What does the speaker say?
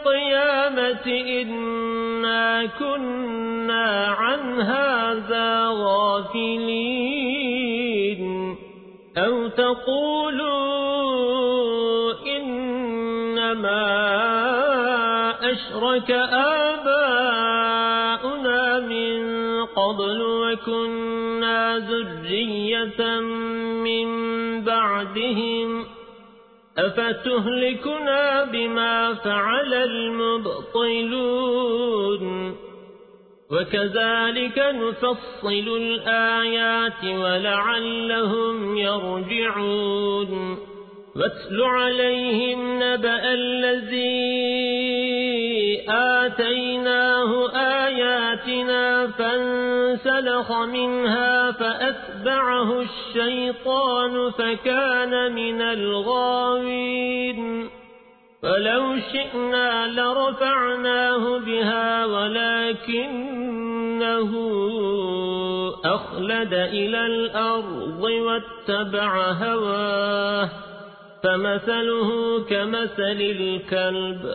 القيامة إنا كنا عن هذا غافلين. أو تقولوا إنما أشرك آباؤنا من قبل وكنا ذرية من بعدهم. أفتهلكنا بما فعل المبطلون وكذلك نفصل الآيات ولعلهم يرجعون واتل عليهم نبأ الذي آتيناه آياتنا فانسلخ منها فأتبعه الشيطان فكان من الغاوين فلو شئنا لرفعناه بها ولكنه أخلد إلى الأرض واتبع هواه فمثله كمثل الكلب